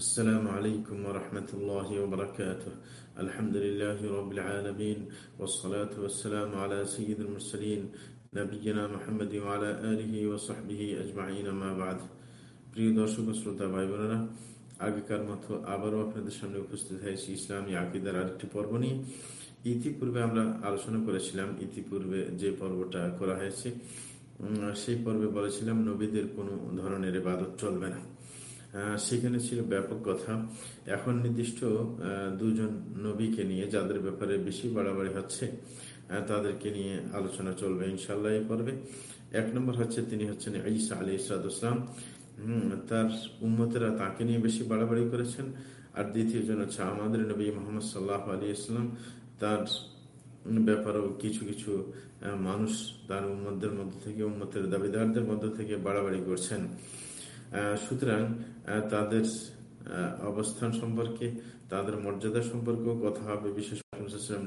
السلام عليكم ورحمة الله وبركاته الحمد لله رب العالمين والصلاة والسلام على سيد المرسلين نبينا محمد وعلى آله وصحبه أجمعين ما بعد প্রিয় দর্শক শ্রোতা ভাই বোনেরা আগেকার মতো আবারও আপনাদের সামনে উপস্থিত হয়েছি ইসলামী আকিদার আরেকটি পর্ব নিয়ে ইতিপূর্বে আমরা আলোচনা করেছিলাম ইতিপূর্বে যে পর্বটা করা হয়েছে সেই পর্বে বলেছিলাম নবীদের কোনো ধরনের এবাদত চলবে না সেখানে ছিল ব্যাপক কথা। এখন নির্দিষ্ট দুজন নবীকে নিয়ে, যাদের ব্যাপারে বেশি বাড়াবাড়ি হচ্ছে তাদেরকে নিয়ে আলোচনা চলবে ইনশাল্লাহ এই পর্বে। এক নম্বর হচ্ছে, তিনি হচ্ছেন ঈসা আলী ইসরাতাম তার উম্মতেরা তাকে নিয়ে বেশি বাড়াবাড়ি করেছেন। আর দ্বিতীয় জন হচ্ছে আমাদের নবী মোহাম্মদ সাল্লাহ আলী ইসলাম তার ব্যাপারেও কিছু কিছু মানুষ তার উম্মদের মধ্য থেকে, উম্মতের দাবিদারদের মধ্য থেকে বাড়াবাড়ি করছেন। সুতরাং তাদের অবস্থান সম্পর্কে, তাদের মর্যাদা সম্পর্কেও কথা হবে। বিশেষ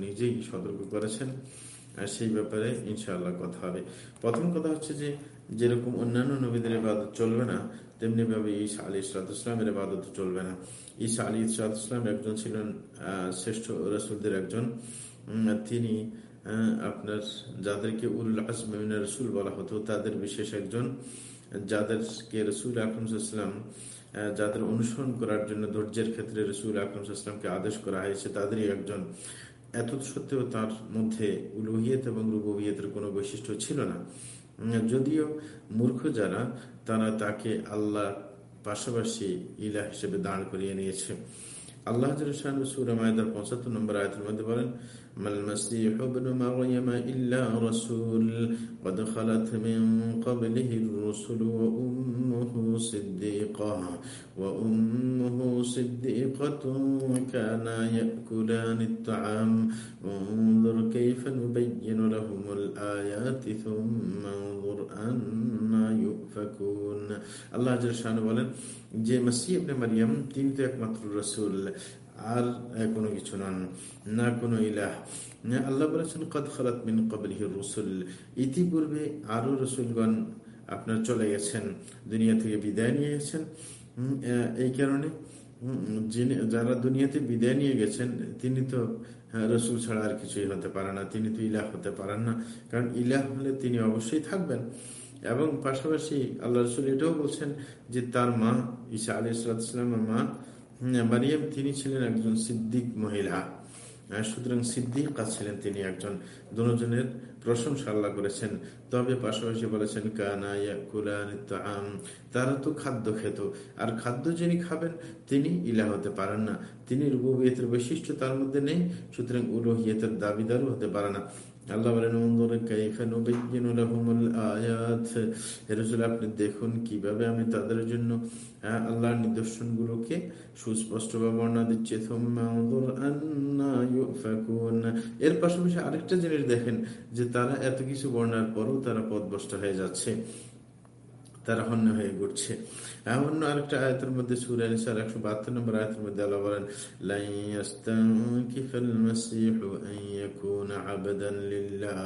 নিজেই সতর্ক করেছেন। সেই ব্যাপারে ইনশাআল্লাহ কথা হবে। প্রথম কথা হচ্ছে যে, যেরকম অন্যান্য নবীদের ইবাদত চলবে না, তেমনি ভাবে ঈসা আলী ইসলাতামের ইবাদত চলবে না। ঈসা আলী ইসলাতাম একজন ছিলেন শ্রেষ্ঠ রসুলদের একজন। তিনি আপনার যাদেরকে উল আসমিন রসুল বলা হতো, তাদের বিশেষ একজন। যাদেরকে রসুল আকরমসাল্লাম যাদের অনুসরণ করার জন্য ধৈর্যের ক্ষেত্রে রসুল আকরমসাল্লামকে আদেশ করা হয়েছে, তাদেরই একজন। এত সত্ত্বেও তার মধ্যে উলুহিয়ত এবং রুবহিয়তের কোনো বৈশিষ্ট্য ছিল না। যদিও মূর্খ যারা, তারা তাকে আল্লাহ পাশাপাশি ইলা হিসেবে দাঁড় করিয়ে নিয়েছে। আল্লাহ সুরামায়দার পঁচাত্তর নম্বর আয়তের মধ্যে বলেন ما المسيح ابن مريم إلا رسول قد خلت من قبله الرسل وأمه صديقة وأمه صديقة كانا يأكلان الطعام انظر كيف نبين لهم الآيات ثم انظر أنا يؤفكون الله جل شانه বলেন যে মাসি ইবনে মারিয়াম তিনি তো একমাত্র রসুল আর কোনো কিছু নন, না কোনো ইলাহ। আল্লাহ বলেছেন, কদ খালাত মিন কবলিহির রসুল। ইতিপূর্বে আরও রসুলগণ আপনার চলে গেছেন, দুনিয়া থেকে বিদায় নিয়ে গেছেন। এই কারণে যিনি, যারা দুনিয়াতে বিদায় নিয়ে গেছেন, তিনি তো রসুল ছাড়া আর কিছুই হতে পারে না, তিনি তো ইলাহ হতে পারেন না। কারণ ইলাহ হলে তিনি অবশ্যই থাকবেন। এবং পাশাপাশি আল্লাহ রসুল এটাও বলছেন যে, তার মা ঈসা আলী সালামের মা মারিয়াম তিনি ছিলেন একজন সিদ্দিক মহিলা। সুতরাং সিদ্দিকা ছিলেন তিনি একজন দুজনের প্রশংসা আল্লাহ করেছেন। তবে পাশাপাশি বলেছেন তারা তো খাদ্য খেত, আর খাদ্য যিনি খাবেন, তিনি ইলা হতে পারেন না। তিনি রুবিয়তের বৈশিষ্ট্য তার মধ্যে নেই, সুতরাং উলহিয়তের দাবিদারও হতে পারে না। আপনি দেখুন কীভাবে আমি তাদের জন্য আল্লাহর নিদর্শন গুলোকে সুস্পষ্ট বর্ণনা দিচ্ছে। এর পাশাপাশি আরেকটা জিনিস দেখেন যে তারা এত কিছু বর্ণার পরও তারা পদভস্ত হয়ে যাচ্ছে, তারা হন্য হয়ে ঘুরছে। অন্য আরেকটা আয়তের মধ্যে সুরে নিসার একশো বাহাত্তর নম্বর আয়তের মধ্যে আল্লাহ বলেন লাই ইয়াস্তানকিফাল মাসীহু আন ইয়াকুনা আবদান লিল্লাহ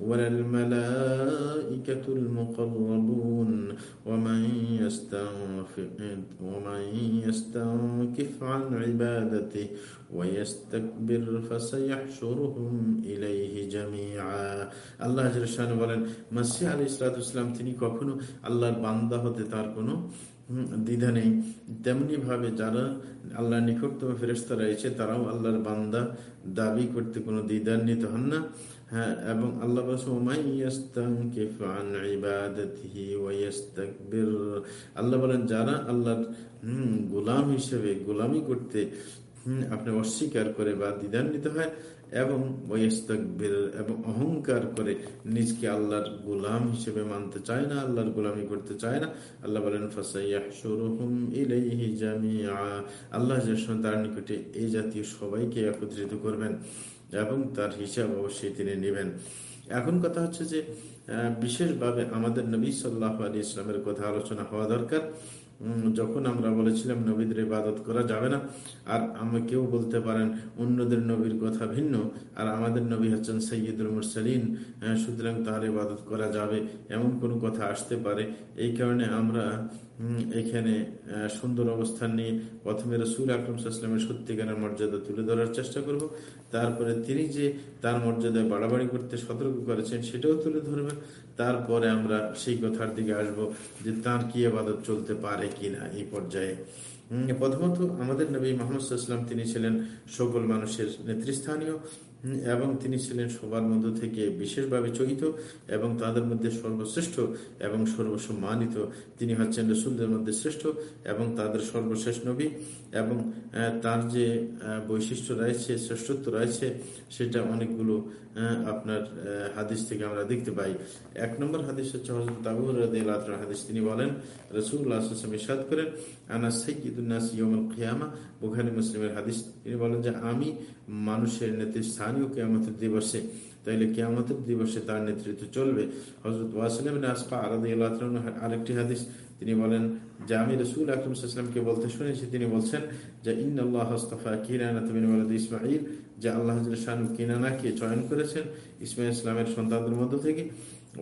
ওয়ালাল মালাইকাতুল মুকাররাবুন ওয়ামান ইয়াস্তানফিক ওয়ামান ইয়াস্তানকিফ আন ইবাদাতিহি ويستكبر فسيحشرهم إليه جميعا আল্লাহ জান বলেন মাসি আলী ইসলাতাম তিনি কখনো আল্লাহর বান্দা হতে তার কোনো দ্বিধা নেই। তেমনি ভাবে যারা আল্লাহর নিকটতম ফেরেস্তা রয়েছে, তারাও আল্লাহর বান্দা দাবি করতে কোনো দ্বিধান্বিত হন না। হ্যাঁ এবং আল্লাহ আল্লাহ যারা আল্লাহর গোলাম হিসেবে, গোলামি করতে আপনি অস্বীকার করে বা দ্বিধান্বিত হয় এবং এবং অহংকার করে নিজকে আল্লাহর গোলাম হিসেবে মানতে চায় না, আল্লাহর গোলামি করতে চায় না। আল্লাহ বলেন আল্লাহ তার নিকটে এই জাতীয় সবাইকে একত্রিত করবেন এবং তার হিসাব অবশ্যই তিনি নেবেন। এখন কথা হচ্ছে যে বিশেষভাবে আমাদের নবী সাল্লাহ আলী ইসলামের কথা আলোচনা হওয়া দরকার। যখন আমরা বলেছিলাম নবীদের ইবাদত করা যাবে না, আর আমরা কেউ বলতে পারেন অন্যদের নবীর কথা ভিন্ন, আর আমাদের নবী হচ্ছেন সৈয়দুল মুরসালিন সুতরাং তার ইবাদত করা যাবে, এমন কোনো কথা আসতে পারে। এই কারণে আমরা এখানে সুন্দর অবস্থান নিয়ে প্রথমে রসুল আকরম সাল্লামের সত্যিকারের মর্যাদা তুলে ধরার চেষ্টা করব। তারপরে তিনি যে তার মর্যাদায় বাড়াবাড়ি করতে সতর্ক করেছেন, সেটাও তুলে ধরবেন। তারপরে আমরা সেই কথার দিকে আসব যে তার কি আবাদত চলতে পারে কিনা এই পর্যায়ে। প্রথমত আমাদের নবী মোহাম্মদ তিনি ছিলেন সকল মানুষের নেতৃস্থানীয়। এবং তিনি ছিলেন সবার মধ্য থেকে বিশেষভাবে চহিত এবং তাদের মধ্যে সর্বশ্রেষ্ঠ এবং সর্বসম্মানিত। তিনি হচ্ছেন রসুলদের মধ্যে শ্রেষ্ঠ এবং তাদের সর্বশেষ নবী এবং তার যে বৈশিষ্ট্য রয়েছে, শ্রেষ্ঠত্ব রয়েছে, সেটা অনেকগুলো আপনার হাদিস থেকে আমরা দেখতে পাই। এক নম্বর হাদিস হচ্ছে হজরত আবুর হাদিস। তিনি বলেন রসুল্লাহ ইসাদ করেন, আনা সৈয়দুল্নাস ইয়মুল খিয়ামা বুখারি, মুসলিমের হাদিস। তিনি বলেন যে, আমি মানুষের নেতৃস্থানীয় কেয়ামতের দিবসে, তাইলে কেয়ামতের দিবসে তার নেতৃত্ব চলবে। হজরত ওয়াসলাম আসফা আলাদ আরেকটি হাদিস, তিনি বলেন, যে আমি রসুল আকরম সাল্লামকে বলতে শুনেছি, তিনি বলছেন যে ইন আল্লাহ হস্তফা কিরানা তুমি ইসমাইল যে আল্লাহ কিনানাকে চয়ন করেছেন ইসমাইল ইসলামের সন্তানদের মধ্য থেকে।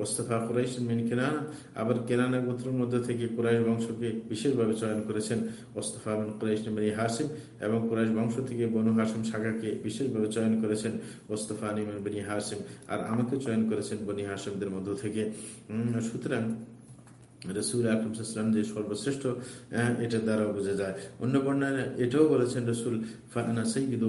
ওস্তফা কুরাইশ মিন কেনানা, আবার কেনানা গোত্রের মধ্যে থেকে কুরাইশ বংশকে বিশেষভাবে চয়ন করেছেন ওস্তফা বিন কুরাইশ মিনি হাসিম এবং কুরাইশ বংশ থেকে বনু হাসিম শাখাকে বিশেষভাবে চয়ন করেছেন ওস্তফা নিমিন বনি হাসিম আর আমাকে চয়ন করেছেন বনি হাসিমদের মধ্য থেকে। সুতরাং রসুল আকরমসাল্লাম যে সর্বশ্রেষ্ঠ এটা দ্বারা বোঝা যায়। অন্য বর্ণায় এটাও বলেছেন রসুল ফানা সৈয়দ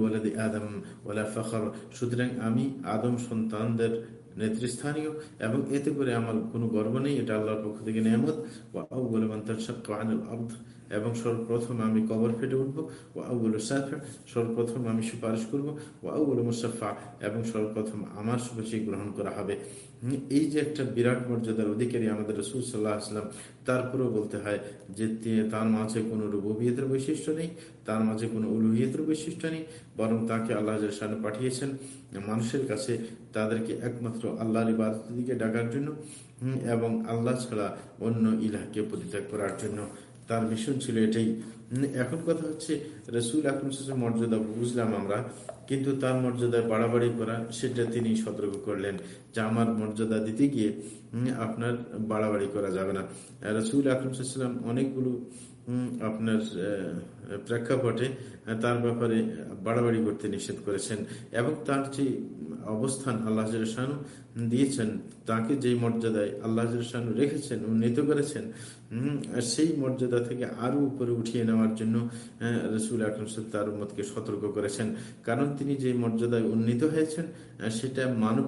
আদম ওলা ফখর। সুতরাং আমি আদম সন্তানদের নেতৃস্থানীয় এবং এতে করে আমার কোনো গর্ব নেই। এটা আল্লাহর পক্ষ থেকে নিয়ামত। এবং সর্বপ্রথম আমি কবর ফেটে উঠবো ও আউগুলো সাফা সর্বপ্রথম আমি সুপারিশ করব ও আউগুলো মুসাফা এবং সর্বপ্রথম আমার সুপারিশ গ্রহণ করা হবে। এই যে একটা বিরাট মর্যাদার অধিকারী আমাদের রসুল সাল্লাহ আসলাম তারপরেও বলতে হয় যে তার মাঝে কোনো রুবিয়তের বৈশিষ্ট্য নেই, তার মাঝে কোনো উলুহিয়তের বৈশিষ্ট্য নেই, বরং তাকে আল্লাহ সামনে পাঠিয়েছেন মানুষের কাছে, তাদেরকে একমাত্র আল্লাহর ইবাদতের দিকে ডাকার জন্য এবং আল্লাহ ছাড়া অন্য ইলাহকে পরিত্যাগ করার জন্য। তার মিশন ছিল এটাই। এখন কথা হচ্ছে, রসুল আকরম মর্যাদা বুঝলাম আমরা, কিন্তু তার মর্যাদায় বাড়াবাড়ি করা, সেটা তিনি সতর্ক করলেন যে আমার মর্যাদা দিতে গিয়ে আপনার বাড়াবাড়ি করা যাবে না। রসুল আকরম সাল্লাম অনেকগুলো আপনার প্রেক্ষাপটে তার ব্যাপারে বাড়াবাড়ি করতে নিষেধ করেছেন এবং তার যে অবস্থান আল্লাহ শাহানু দিয়েছেন, তাকে যেই মর্যাদায় আল্লাহ শাহানু রেখেছেন, উন্নীত করেছেন সেই মর্যাদা থেকে আরও উপরে উঠিয়ে নেওয়ার জন্য রসুল আকরম তার উম্মতকে সতর্ক করেছেন। কারণ তিনি যে মর্যাদায় উন্নীত হয়েছেন সেটা মানব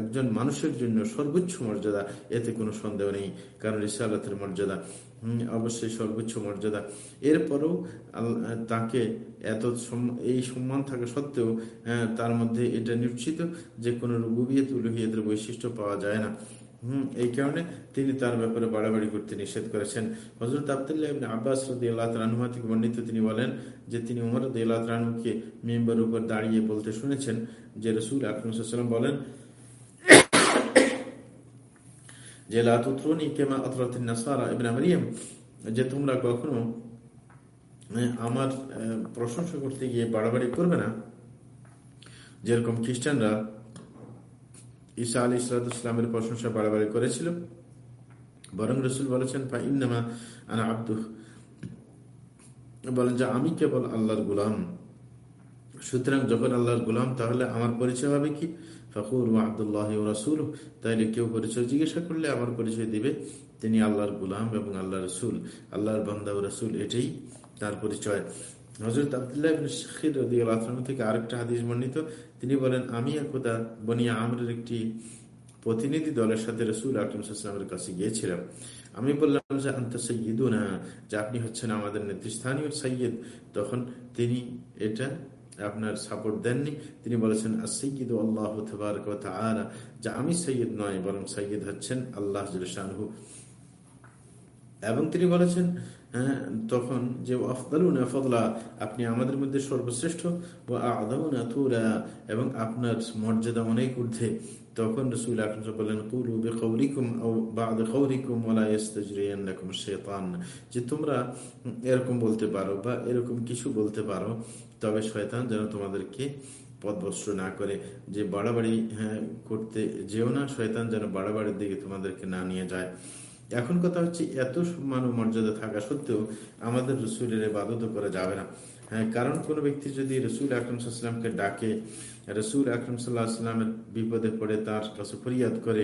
একজন মানুষের জন্য সর্বোচ্চ মর্যাদা, এতে কোনো সন্দেহ নেই, কারণ রিসালাতের মর্যাদা। অবশ্যই সর্বোচ্চ মর্যাদা। এরপরও তাকে এত এই সম্মান থাকা সত্ত্বেও তার মধ্যে এটা নিশ্চিত যে কোনো রুবিয়ত উলুহিয়তের বৈশিষ্ট্য পাওয়া যায় না। হম, এই কারণে তিনি তার ব্যাপারে বাড়াবাড়ি করতে নিষেধ করেছেন। হজরত আবদুল্লাহ আব্বাস রদি আল্লাহ রানুমা থেকে বর্ণিত তিনি বলেন যে তিনি উমর রদি আল্লাহ মেম্বার উপর দাঁড়িয়ে বলতে শুনেছেন যে রসুল আকরমসাল্লাম বলেন যে তোমরা কখনো আমার প্রশংসা করতে গিয়ে বাড়াবাড়ি করবে না? যেরকম খ্রিস্টানরা ঈসা আলী ইসলামের প্রশংসা বাড়াবাড়ি করেছিল, বরং রসুল বলেছেন ফা আনা আব্দু বলেন যে, আমি কেবল আল্লাহর গুলাম। সুতরাং যখন আল্লাহর গুলাম, তাহলে আমার পরিচয় হবে কি? ফখুর আবদুল্লাহ রাসুল তাইলে কেউ পরিচয় জিজ্ঞাসা করলে আমার পরিচয় দিবে। তিনি আল্লাহর গুলাম এবং আল্লাহ রসুল। আল্লাহর বান্দা রসুল এটাই তার পরিচয়। হজরত আবদুল্লাহ থেকে আরেকটা হাদিস বর্ণিত। তিনি বলেন, আমি একদা বনিয়া আমরের একটি প্রতিনিধি দলের সাথে রসুল আকরমের কাছে গিয়েছিলাম। আমি বললাম যে, আন্ত সৈয়দুনা যে আপনি হচ্ছেন আমাদের নেতৃস্থানীয় সৈয়দ তখন তিনি এটা আপনার সাপোর্ট দেননি। তিনি বলেছেন আমি সৈয়দ নয়, বরং সৈয়দ হচ্ছেন আল্লাহ শাহু এবং তিনি বলেছেন হ্যাঁ তখন যে আপনি আমাদের মধ্যে সর্বশ্রেষ্ঠ। এবং আপনার মর্যাদা অনেক ঊর্ধ্বে। তখন রসুল শেতান যে, তোমরা এরকম বলতে পারো বা এরকম কিছু বলতে পারো। তবে শয়তান যেন তোমাদেরকে পদভস্ত না করে। যে বাড়াবাড়ি হ্যাঁ করতে যেও না, শয়তান যেন বাড়াবাড়ির দিকে তোমাদেরকে না নিয়ে যায়। এখন কথা হচ্ছে এত মানব মর্যাদা থাকা সত্ত্বেও আমাদের রসুলের বাদত করা যাবে না। হ্যাঁ কারণ কোনো ব্যক্তি যদি রসুল আকরম সাল্লামকে ডাকে, রসুল আকরম সাল্লাহ আসলামের বিপদে পড়ে, তার কাছে ফরিয়াদ করে,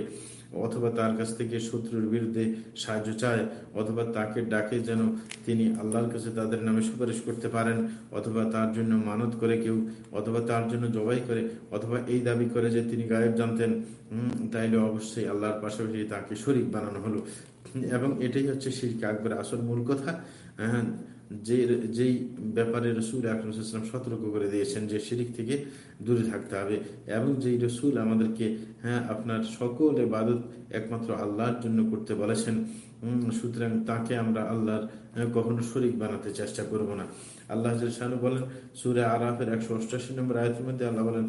অথবা তার কাছ থেকে শত্রুর বিরুদ্ধে সাহায্য চায়, অথবা তাকে ডাকে যেন তিনি আল্লাহর কাছে তাদের নামে সুপারিশ করতে পারেন, অথবা তার জন্য মানত করে কেউ, অথবা তার জন্য জবাই করে, অথবা এই দাবি করে যে তিনি গায়েব জানতেন তাইলে অবশ্যই আল্লাহর পাশাপাশি তাকে শরিক বানানো হলো। এবং এটাই হচ্ছে শিরকে আকবর আসল মূল কথা। হ্যাঁ যে যেই ব্যাপারে রসুল আকরমসাল্লাম সতর্ক করে দিয়েছেন যে শিরিক থেকে দূরে থাকতে হবে, এবং যেই রসুল আমাদেরকে হ্যাঁ আপনার সকল এবাদত একমাত্র আল্লাহর জন্য করতে বলেছেন সুতরাং তাকে আমরা আল্লাহর কখনো শরিক বানাতে চেষ্টা করব না। আল্লাহ বলেন, সুরে আরাফের একশো অষ্টাশি নম্বর আয়তের মধ্যে আল্লাহ বলেন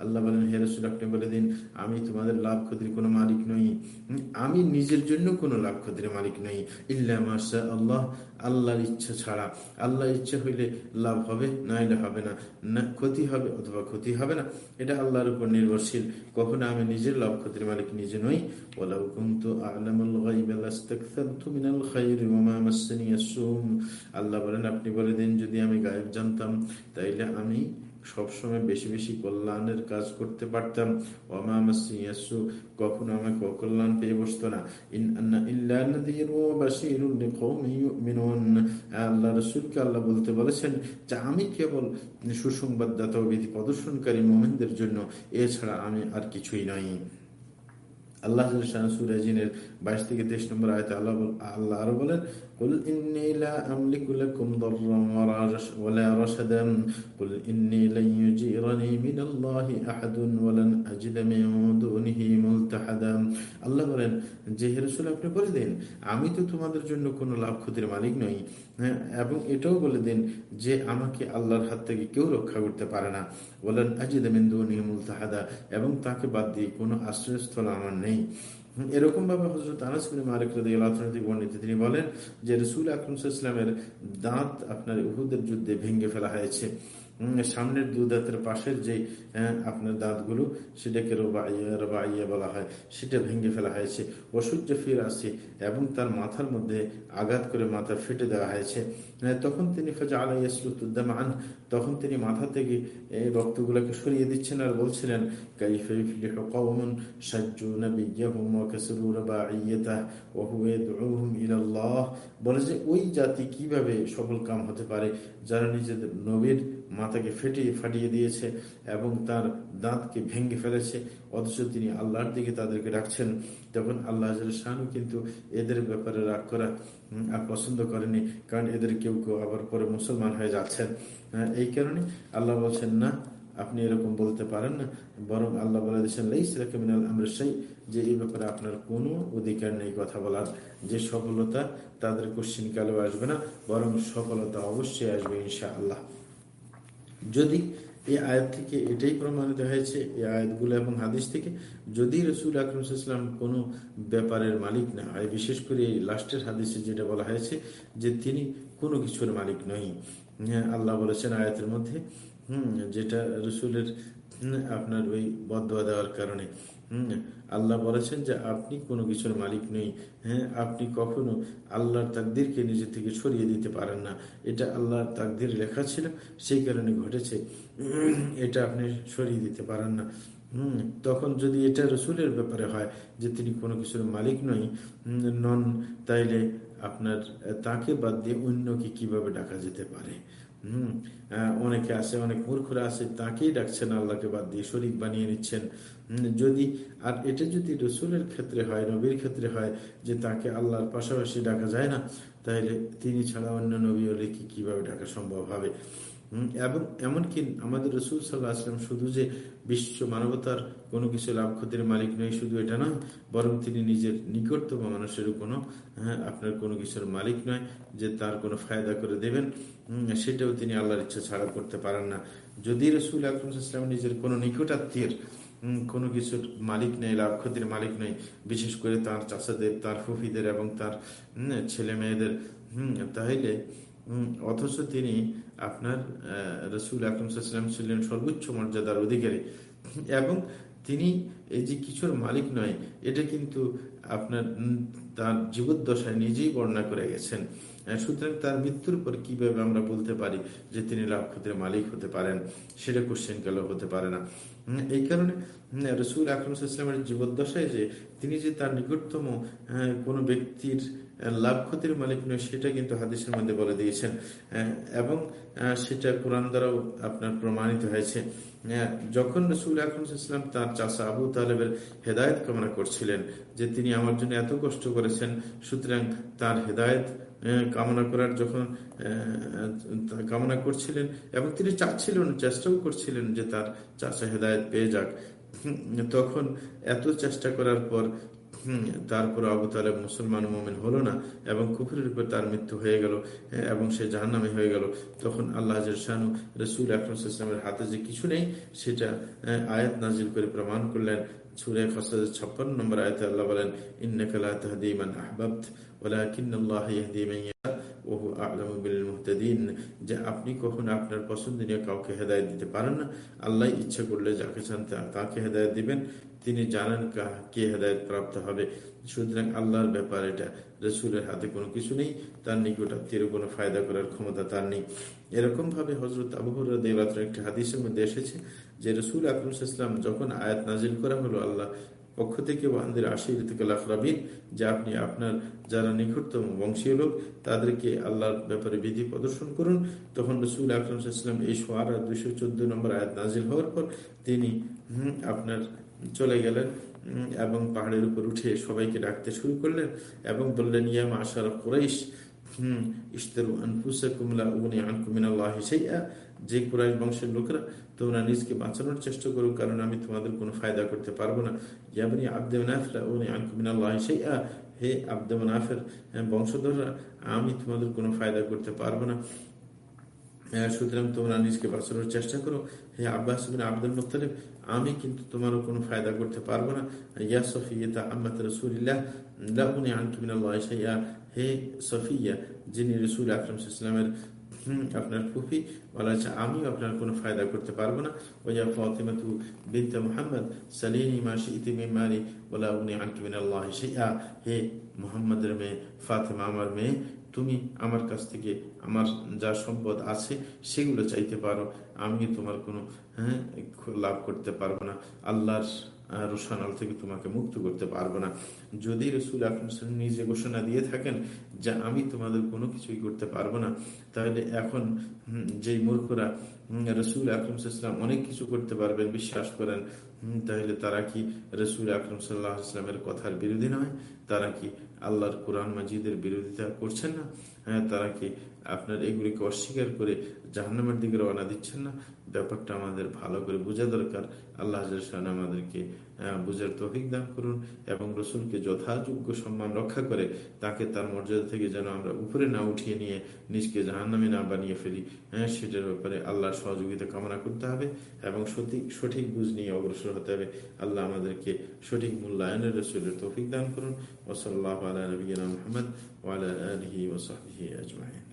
আল্লাহ আল্লাহ বলেন বলে দিন, আমি তোমাদের লাভ ক্ষতির কোনো মালিক নই। আমি নিজের জন্য কোনো লাভ ক্ষতির মালিক নই। ইল্লা মা শাআ আল্লাহ, আল্লাহর ইচ্ছা ছাড়া। আল্লাহর ইচ্ছা হইলে লাভ হবে না হলে হবে না। না, ক্ষতি হবে অথবা ক্ষতি হবে না। এটা আল্লাহর উপর নির্ভরশীল। কখনো আমি নিজের লাভ ক্ষতির মালিক নিজে নই। আল্লাহ বলেন, আপনি বলে দিন, যদি আমি গায়েব জানতাম, তাইলে আমি সবসময় বেশি বেশি কল্যাণের কাজ করতে পারতাম। ওমামাসু কখনো আমাকে অকল্যাণ পেয়ে বসতো না। আল্লাহ আল্লাহ বলতে বলেছেন আমি কেবল প্রদর্শনকারী জন্য, এছাড়া আমি আর কিছুই নই। আল্লাহ সুরাজিনের বাইশ থেকে তেইশ নম্বর আয়তে আল্লাহ আল্লাহ আরো বলেন قل إني لا أملك لكم ضرا ولا رشدا قل إني لن يجيرني من الله أحد ولن أجد من دونه ملتحدا আল্লাহ বলেন যে হেরসুল আপনি বলে দিন আমি তো তোমাদের জন্য কোনো লাভ ক্ষতির মালিক নই হ্যাঁ এবং এটাও বলে দিন যে আমাকে আল্লাহর হাত থেকে কেউ রক্ষা করতে পারে না বলেন আজিদ মিন্দু মুলতাহাদা এবং তাকে বাদ দিয়ে কোনো আশ্রয়স্থল আমার নেই এরকম ভাবে হজরত আনাসবিন মালিক রাদিয়াল্লাহু বর্ণিত, তিনি বলেন যে রসুল আকরম ইসলামের দাঁত আপনার উহুদের যুদ্ধে ভেঙে ফেলা হয়েছে। সামনের দু দাঁতের পাশের যে আপনার দাঁতগুলো, সেটাকে রোবাইয়া বলা হয়, সেটা ভেঙে ফেলা হয়েছে। অসহ্য ফির আসছে এবং তার মাথার মধ্যে আঘাত করে মাথা ফেটে দেওয়া হয়েছে। তখন তিনি ফজা আলাইসলুদ্দামান তখন তিনি মাথা থেকে এই রক্তগুলোকে সরিয়ে দিচ্ছেন আর বলছিলেন বলে যে, ওই জাতি কীভাবে সফল কাম হতে পারে যারা নিজেদের নবীর মাথাকে ফেটিয়ে ফাটিয়ে দিয়েছে এবং তার দাঁতকে ভেঙে ফেলেছে? অথচ তিনি আল্লাহর দিকে তাদেরকে রাখছেন তখন আল্লাহ শাহানু কিন্তু এদের ব্যাপারে রাগ করা আর পছন্দ করেনি, কারণ এদের কেউ কেউ আবার পরে মুসলমান হয়ে যাচ্ছেন। এই কারণে আল্লাহ বলছেন, না, আপনি এরকম বলতে পারেন না। বরং আল্লাহ বলে দিচ্ছেন লাইসমিনাল আমরসাই যে এই ব্যাপারে আপনার কোনো অধিকার নেই কথা বলার। যে সফলতা তাদের কোশ্চিন কালেও আসবে না, বরং সফলতা অবশ্যই আসবে ইনশা আল্লাহ যদি এই আয়াত থেকে এটাই প্রমাণিত হয়েছে, এই আয়াতগুলো এবং হাদিস থেকে। যদি রসুল আকরমসাল্লাম কোনো ব্যাপারের মালিক না হয়, বিশেষ করে এই লাস্টের হাদিসে যেটা বলা হয়েছে যে তিনি কোনো কিছুর মালিক নই। হ্যাঁ আল্লাহ বলেছেন আয়াতের মধ্যে, হুম, যেটা রসুলের আপনার ওই বদয়া দেওয়ার কারণে। হম, আল্লাহ বলেছেন যে আপনি কোনো কিছুর মালিক নেই। হ্যাঁ আপনি কখনো আল্লাহর তাকদিরকে নিজে থেকে সরিয়ে দিতে পারেন না। এটা আল্লাহর তাকদির লেখা ছিল, সেই কারণে ঘটেছে। এটা আপনি সরিয়ে দিতে পারেন না। হম, তখন যদি এটা রসুলের ব্যাপারে হয় যে তিনি কোনো কিছুর মালিক নই নন, তাইলে আপনার, তাকে বাদ দিয়ে অন্যকে কীভাবে ডাকা যেতে পারে? হম অনেকে আছে, অনেক মূর্খরা আছে, তাকেই ডাকছেন, আল্লাহকে বাদ দিয়ে শরিক বানিয়ে নিচ্ছেন। যদি, আর এটা যদি রসুলের ক্ষেত্রে হয়, নবীর ক্ষেত্রে হয়, যে তাকে আল্লাহর পাশাপাশি ডাকা যায় না তাহলে তিনি ছাড়া অন্য নবী হলে কি কীভাবে ডাকা সম্ভব হবে? এবং এমনকি আমাদের রসুল সাল্লাহ আসলাম শুধু যে বিশ্ব মানবতার কোনো কিছু লাভ ক্ষতির মালিক নয়, শুধু এটা নয়, বরং তিনি নিজের নিকটতম মানুষেরও কোনো হ্যাঁ আপনার কোনো কিছুর মালিক নয় যে তার কোনো ফায়দা করে দেবেন। সেটাও তিনি আল্লাহর ইচ্ছা ছাড়া করতে পারেন না। যদি রসুল আকরম ইসলাম নিজের কোনো নিকটাত্মীয় কোনো কিছুর মালিক নেই লাভ ক্ষতির মালিক নেই বিশেষ করে তার চাষাদের তার ফুফিদের এবং তার ছেলে মেয়েদের তাহলে অথচ তিনি আপনার রসুল আকরমসাল্লাম ছিলেন সর্বোচ্চ মর্যাদার অধিকারী। এবং তিনি এই যে কিছুর মালিক নয়, এটা কিন্তু আপনার তার জীবদ্দশায় নিজেই বর্ণনা করে গেছেন। সুতরাং তার মৃত্যুর পর কীভাবে আমরা বলতে পারি যে তিনি লাভ ক্ষতির মালিক হতে পারেন? সেটা কোশ্চেন কেন হতে পারে না? এই কারণে রসুল আকরমসাল্লামের জীবদ্দশায় যে তিনি যে তার নিকটতম কোনো ব্যক্তির লাভ ক্ষতির মালিক নয়, সেটা কিন্তু হাদিসের মধ্যে বলে দিয়েছেন। এবং সেটা কোরআন দ্বারাও আপনার প্রমাণিত হয়েছে। যখন রসুল আকরমসাল্লাম তার চাষা আবু তালেবের হেদায়ত কামনা করছিলেন যে তিনি আমার জন্য এত কষ্ট করেছেন, সুতরাং তার হেদায়ত কামনা করার যখন কামনা করছিলেন এবং তিনি চাচ্ছিলেন, চেষ্টাও করছিলেন যে তার চাষা হেদায়ত পেয়ে যাক, তখন এত চেষ্টা করার পর তারপর আবু তালেব মুসলমান মোমেন হলো না এবং কুফুরের উপর তার মৃত্যু হয়ে গেল, এবং সে জাহান্নামে হয়ে গেল। তখন আল্লাহ শাহানু রসুল আকরমের হাতে যে কিছু নেই, সেটা আয়াত নাজিল করে প্রমাণ করলেন। ছাপ্পান্ন নম্বর আয়তে আল্লাহ বলেন ইন্নকালা ইয়াশা যে আপনি কখন আপনার পছন্দনীয় কাউকে হেদায়েত দিতে পারেন না। আল্লাহ ইচ্ছা করলে যাকে চান তাকে হেদায়েত দিবেন। তিনি জানেন কে হেদায়ত প্রাপ্ত হবে। সুতরাং আল্লাহর ব্যাপার এটা। রসুলের হাতে কোনো কিছু নেই। তার নিকট আত্মীয় কোনো ফায়দা করার ক্ষমতা তার নেই। এরকম ভাবে হজরত আবহরাত একটি হাদিসের মধ্যে এসেছে যে রসুল আকরুল ইসলাম যখন আয়াত নাজিল করা হলো, আল্লাহ পক্ষ থেকে ওয়ান্দের আশির থেকে লাফরাবিন যে আপনি আপনার যারা নিকটতম বংশীয় লোক, তাদেরকে আল্লাহর ব্যাপারে বিধি প্রদর্শন করুন। তখন রসুল আকরম ইসলাম এই সোয়ারা দুশো চোদ্দ নম্বর আয়াত নাজিল হওয়ার পর তিনি আপনার চলে গেলেন এবং পাহাড়ের উপর উঠে সবাইকে ডাকতে শুরু করলেন এবং বললেন ইয়াম আশার কোরাইশ, হম, ইশতারু আনফুসা কুমলা আনকুমিনাল্লাহ সেইয়া যে কুরাইশ বংশের লোকেরা, তোমরা নিজকে বাঁচানোর চেষ্টা করো, কারণ আমি তোমাদের কোনো ফায়দা করতে পারব না। উগনি আনকুমিনাল্লাহ সেইয়া হে আব্দে নাফের বংশধররা, আমি তোমাদের কোনো ফায়দা করতে পারব না। সুতরাং তোমরা নিজকে বাঁচানোর চেষ্টা করো। হে আব্বাস আব্দুল মুতালিব আমি কিন্তু তোমারও কোনো ফায়দা করতে পারব না। ইয়া সফিয়া আহমদ রসুলিল্লাহ হে সফিয়া যিনি রসুল আকরম ইসলামের আপনার ফুফি বলা হচ্ছে আমিও আপনার কোনো ফায়দা করতে পারব না। ওয়া ফাতিমাতু বিনতে মুহাম্মদ, সালিনি মা শিইতি মিন মালি ওয়ালা উনি আনকি মিনাল্লাহ শাইআ। হে মুহাম্মাদের মেয়ে, ফাতেমা আমার মেয়ে, তুমি আমার কাছ থেকে আমার যা সম্পদ আছে সেগুলো চাইতে পারো। আমি তোমার কোনো হ্যাঁ লাভ করতে পারব না। আল্লাহর রোশানাল থেকে তোমাকে মুক্ত করতে পারব না। যদি রসুল আকরম নিজে ঘোষণা দিয়ে থাকেন যে আমি তোমাদের কোনো কিছুই করতে পারব না, তাহলে এখন যেই মূর্খরা রসুল আকরম সাল্লাম অনেক কিছু করতে পারবেন, বিশ্বাস করেন তাহলে তারা কি রসুল আকরম সাল্লাহ ইসলামের কথার বিরোধী নয়? তারা কি আল্লাহর কোরআন মাজিদের বিরোধিতা করছেন না? হ্যাঁ তারা কি আপনার এগুলিকে অস্বীকার করে জাহান্নামের দিকে রওনা দিচ্ছেন না? ব্যাপারটা আমাদের ভালো করে বোঝা দরকার। আল্লাহ আমাদেরকে বুঝার তফিক দান করুন এবং রসুলকে যথাযোগ্য সম্মান রক্ষা করে তাকে তার মর্যাদা থেকে যেন আমরা উপরে না উঠিয়ে নিয়ে নিজকে জাহান্নামে না বানিয়ে ফেলি। হ্যাঁ সেটার ব্যাপারে আল্লাহর সহযোগিতা কামনা করতে হবে এবং সঠিক সঠিক বুঝ নিয়ে অগ্রসর হতে হবে। আল্লাহ আমাদেরকে সঠিক মূল্যায়নের রসুলের তৌফিক দান করুন। ওসল্লাহ আলা নবীনা মোহাম্মদ ওয়ালা ওসাহি kids, right.